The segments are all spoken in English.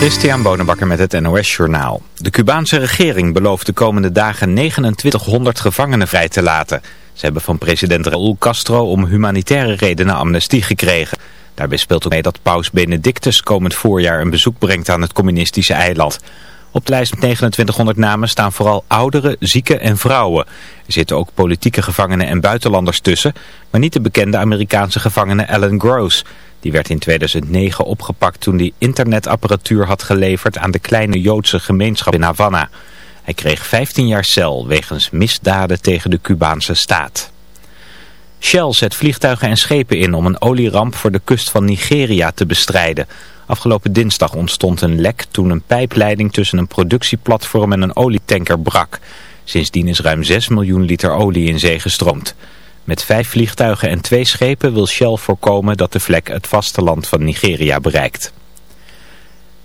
Christian Bonenbakker met het NOS Journaal. De Cubaanse regering belooft de komende dagen 2900 gevangenen vrij te laten. Ze hebben van president Raúl Castro om humanitaire redenen amnestie gekregen. Daarbij speelt ook mee dat paus Benedictus komend voorjaar een bezoek brengt aan het communistische eiland. Op de lijst met 2900 namen staan vooral ouderen, zieken en vrouwen. Er zitten ook politieke gevangenen en buitenlanders tussen, maar niet de bekende Amerikaanse gevangene Alan Gross... Die werd in 2009 opgepakt toen hij internetapparatuur had geleverd aan de kleine Joodse gemeenschap in Havana. Hij kreeg 15 jaar cel wegens misdaden tegen de Cubaanse staat. Shell zet vliegtuigen en schepen in om een olieramp voor de kust van Nigeria te bestrijden. Afgelopen dinsdag ontstond een lek toen een pijpleiding tussen een productieplatform en een olietanker brak. Sindsdien is ruim 6 miljoen liter olie in zee gestroomd. Met vijf vliegtuigen en twee schepen wil Shell voorkomen dat de vlek het vasteland van Nigeria bereikt.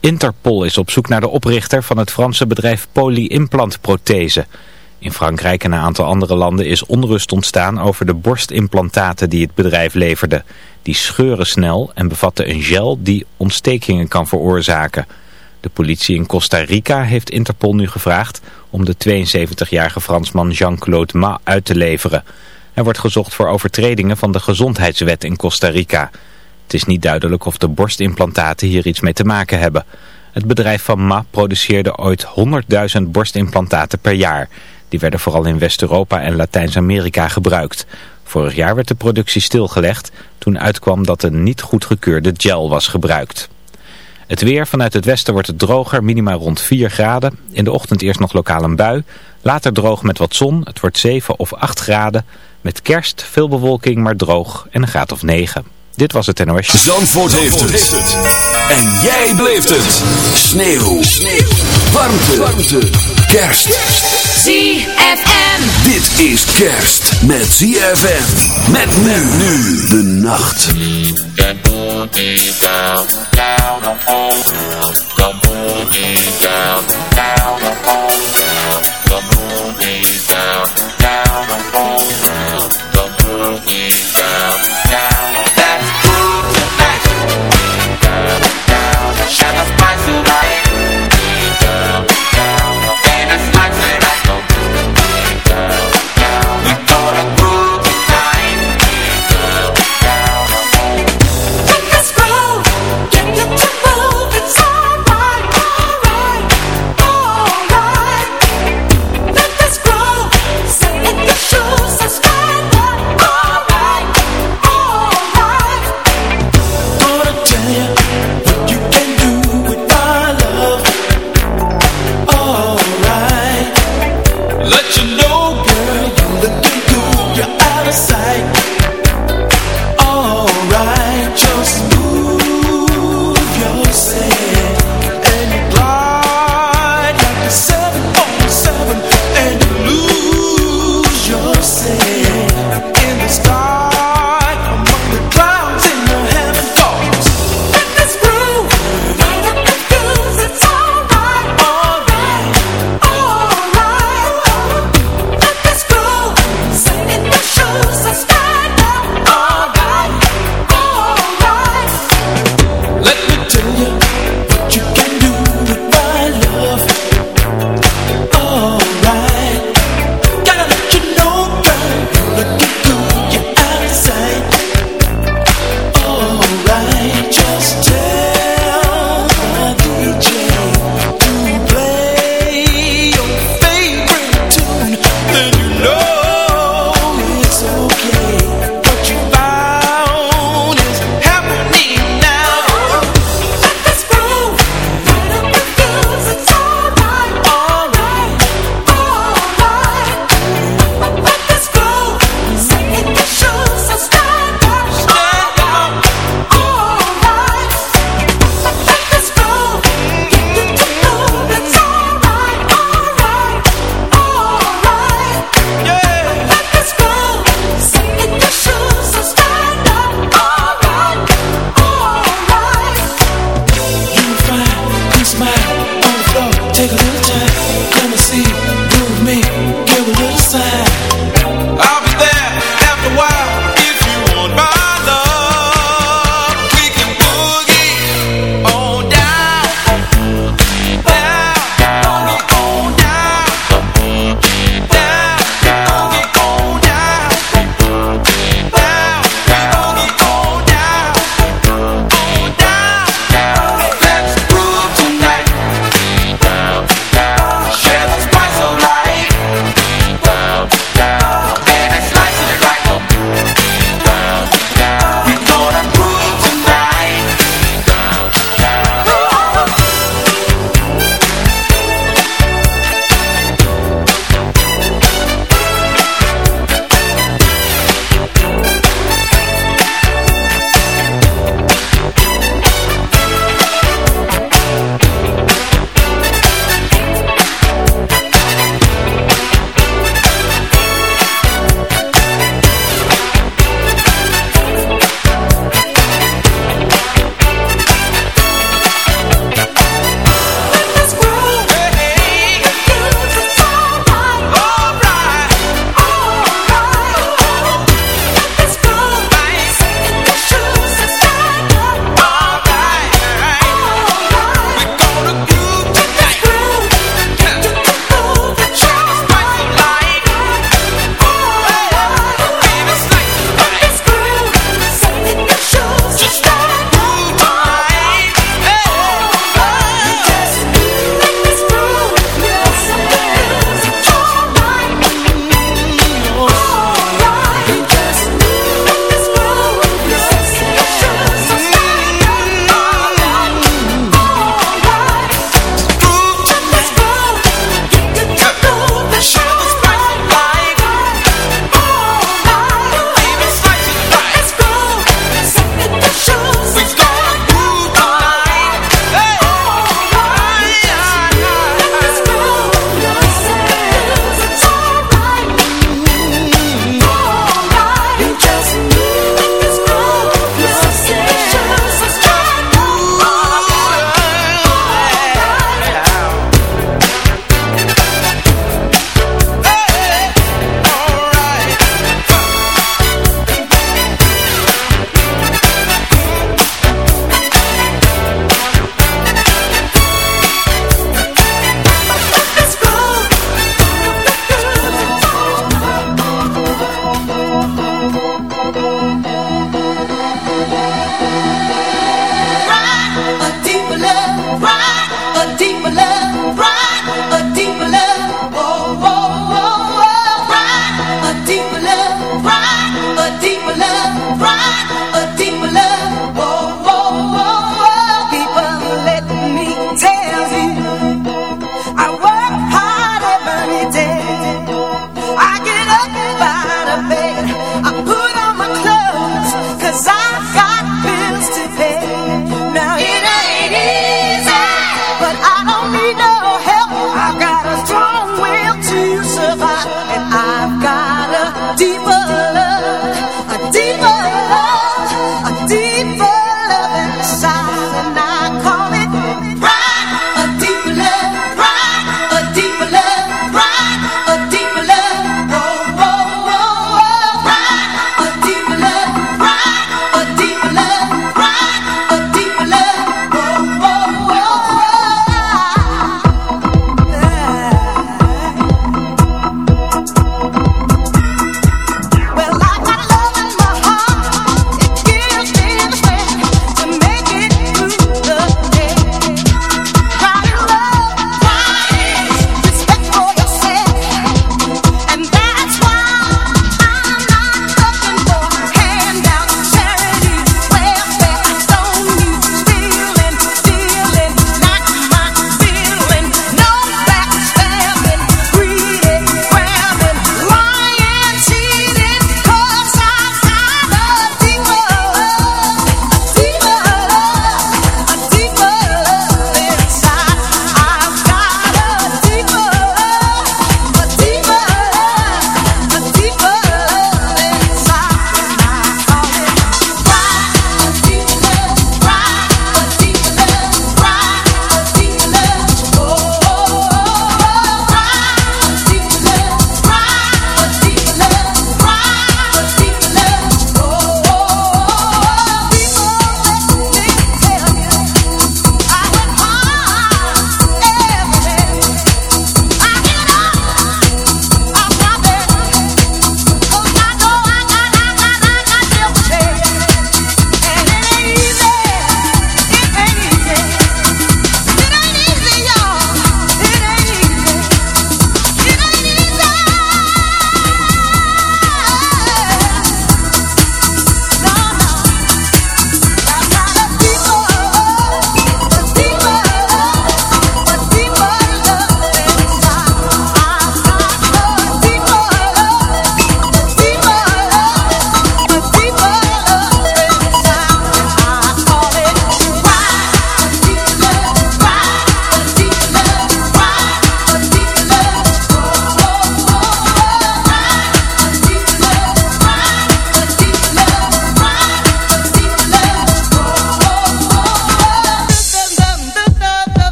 Interpol is op zoek naar de oprichter van het Franse bedrijf Polyimplant Prothese. In Frankrijk en een aantal andere landen is onrust ontstaan over de borstimplantaten die het bedrijf leverde. Die scheuren snel en bevatten een gel die ontstekingen kan veroorzaken. De politie in Costa Rica heeft Interpol nu gevraagd om de 72-jarige Fransman Jean-Claude Ma uit te leveren. Er wordt gezocht voor overtredingen van de gezondheidswet in Costa Rica. Het is niet duidelijk of de borstimplantaten hier iets mee te maken hebben. Het bedrijf van Ma produceerde ooit 100.000 borstimplantaten per jaar. Die werden vooral in West-Europa en Latijns-Amerika gebruikt. Vorig jaar werd de productie stilgelegd toen uitkwam dat een niet goedgekeurde gel was gebruikt. Het weer vanuit het westen wordt het droger, minima rond 4 graden. In de ochtend eerst nog lokaal een bui. Later droog met wat zon, het wordt 7 of 8 graden. Met kerst veel bewolking, maar droog en een graad of 9. Dit was het NOS. Zandvoort, Zandvoort heeft, het. heeft, het. En jij beleeft het. Sneeuw. Sneeuw. Warmte. Warmte. Kerst. ZFM. Dit is kerst met ZFM. Met nu, nu de nacht. down, down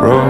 from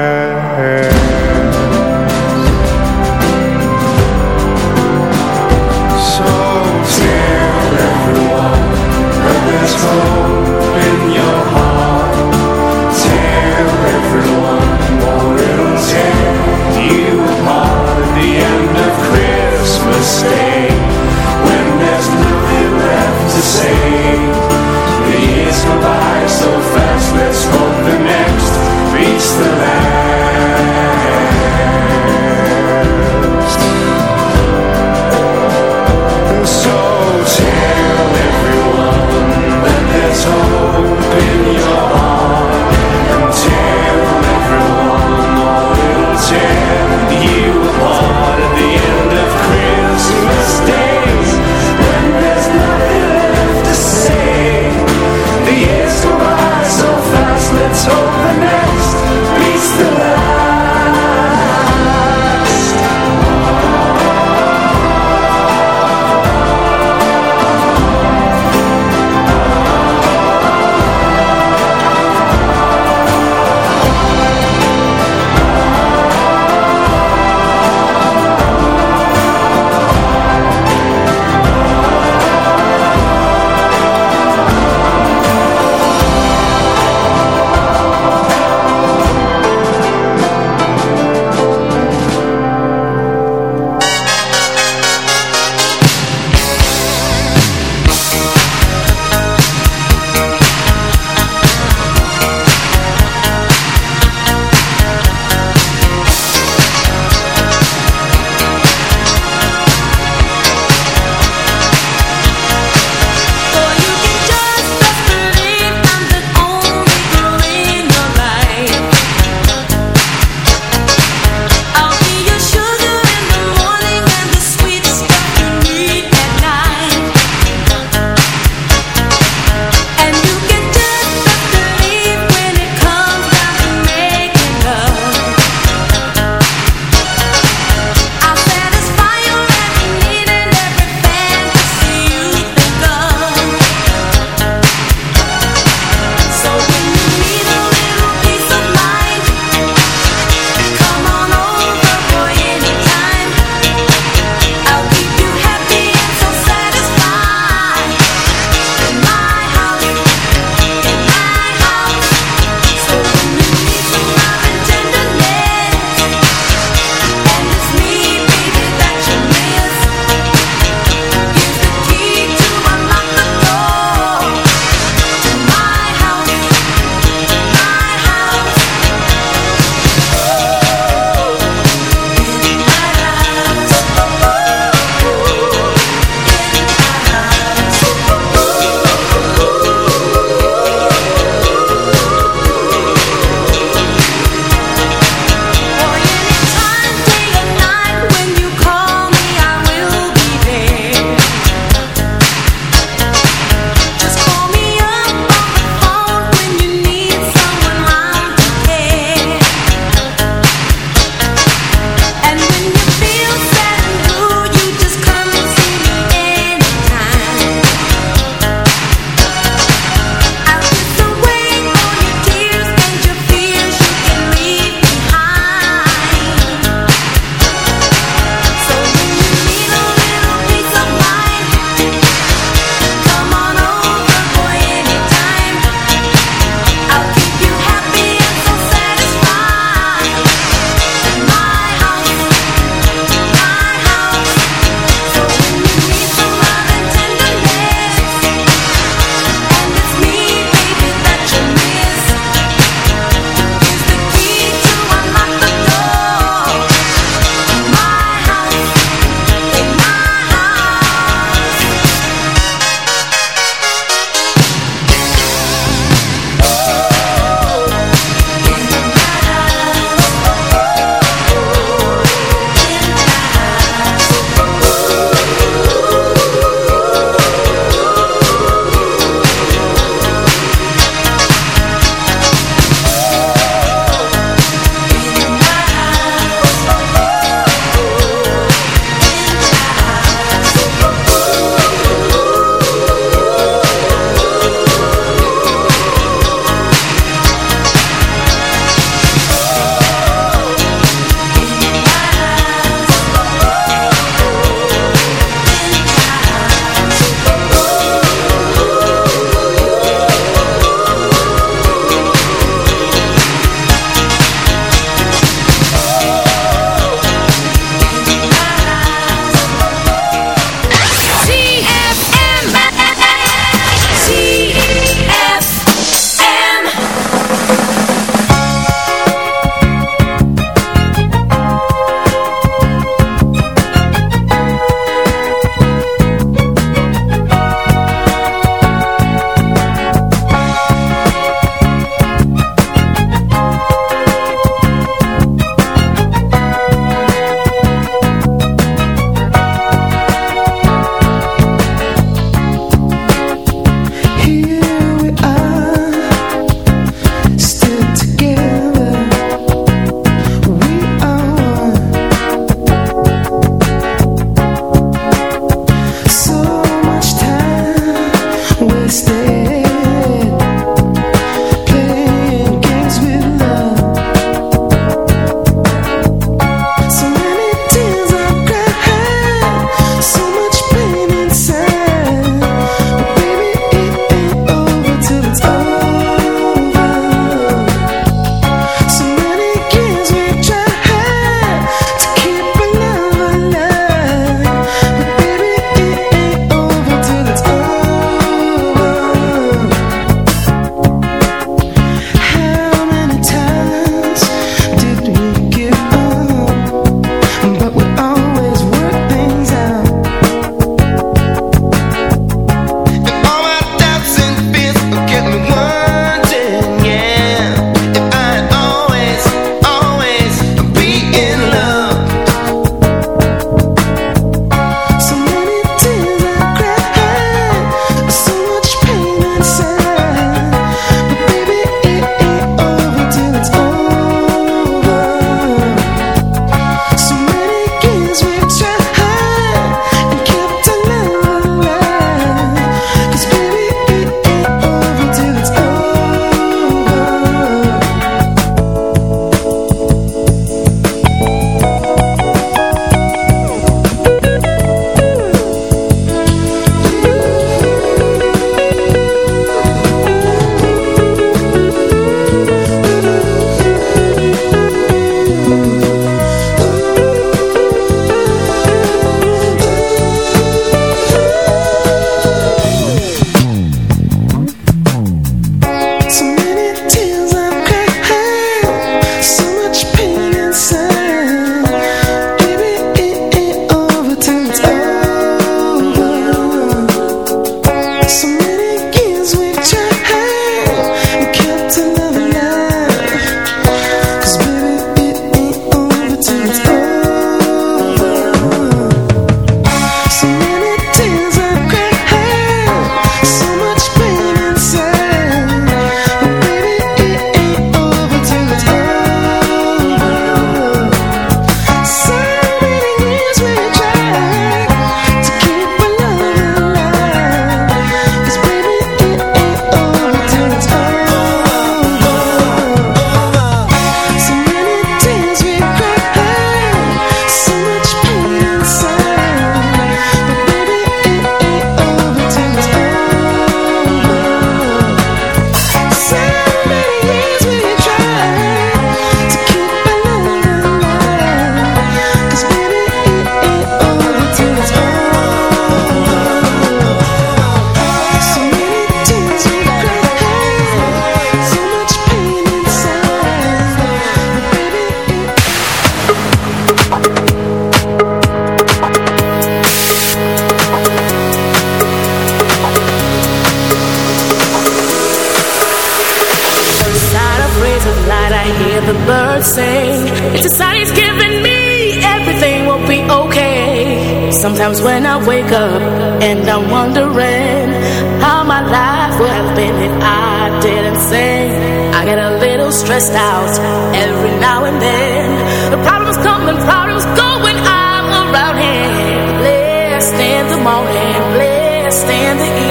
if I didn't sing. I get a little stressed out every now and then. The problems come and problems go when I'm around here. Blessed in the morning, blessed in the evening.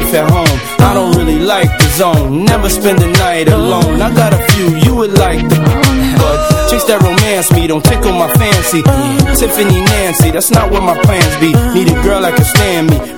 wife at home. I don't really like the zone. Never spend the night alone. I got a few you would like the But chase that romance me don't tickle my fancy. Tiffany Nancy, that's not what my plans be. Need a girl that can stand me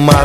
women in my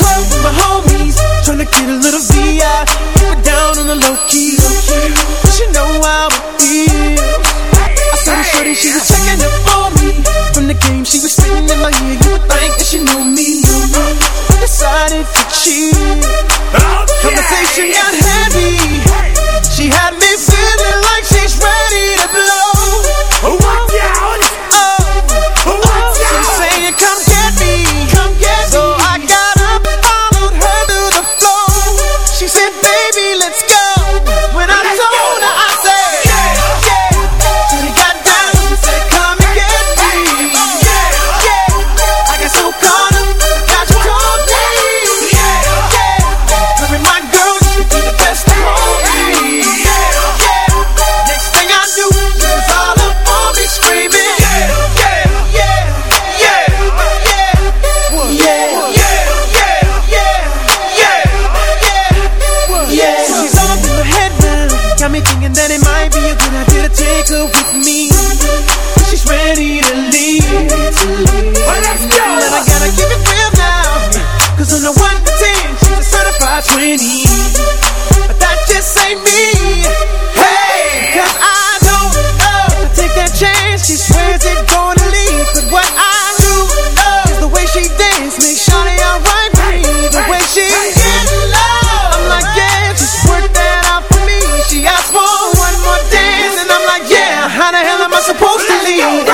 club with my homies, tryna get a little VI. Down on the low key. But you know how it feels. I saw the she was checking up for me. From the game, she was spitting in my ear. You would think that she knew me. I decided to cheat. Conversation got how the hell am I supposed to leave?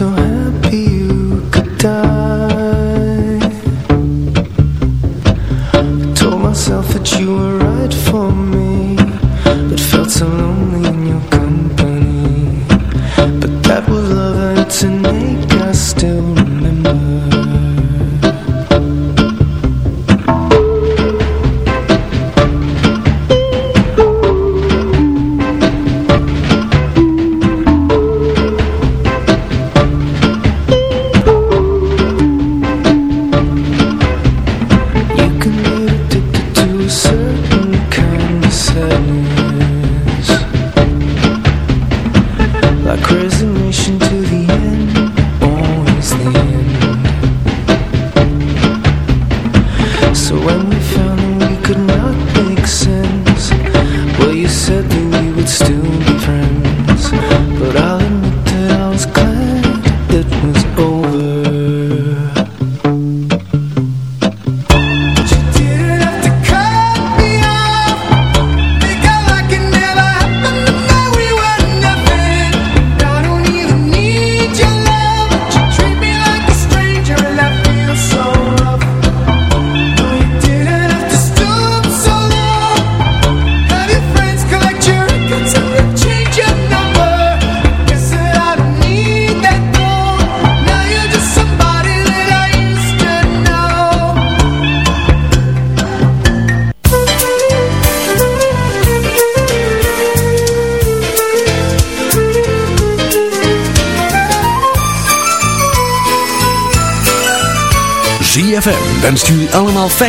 wenst jullie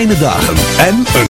fijne dagen en een